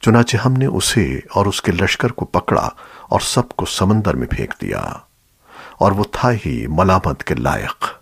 چنانچہ ہم نے اسے اور اس کے لشکر کو پکڑا اور سب کو سمندر میں پھینک دیا اور وہ تھا ہی ملامت کے لائق۔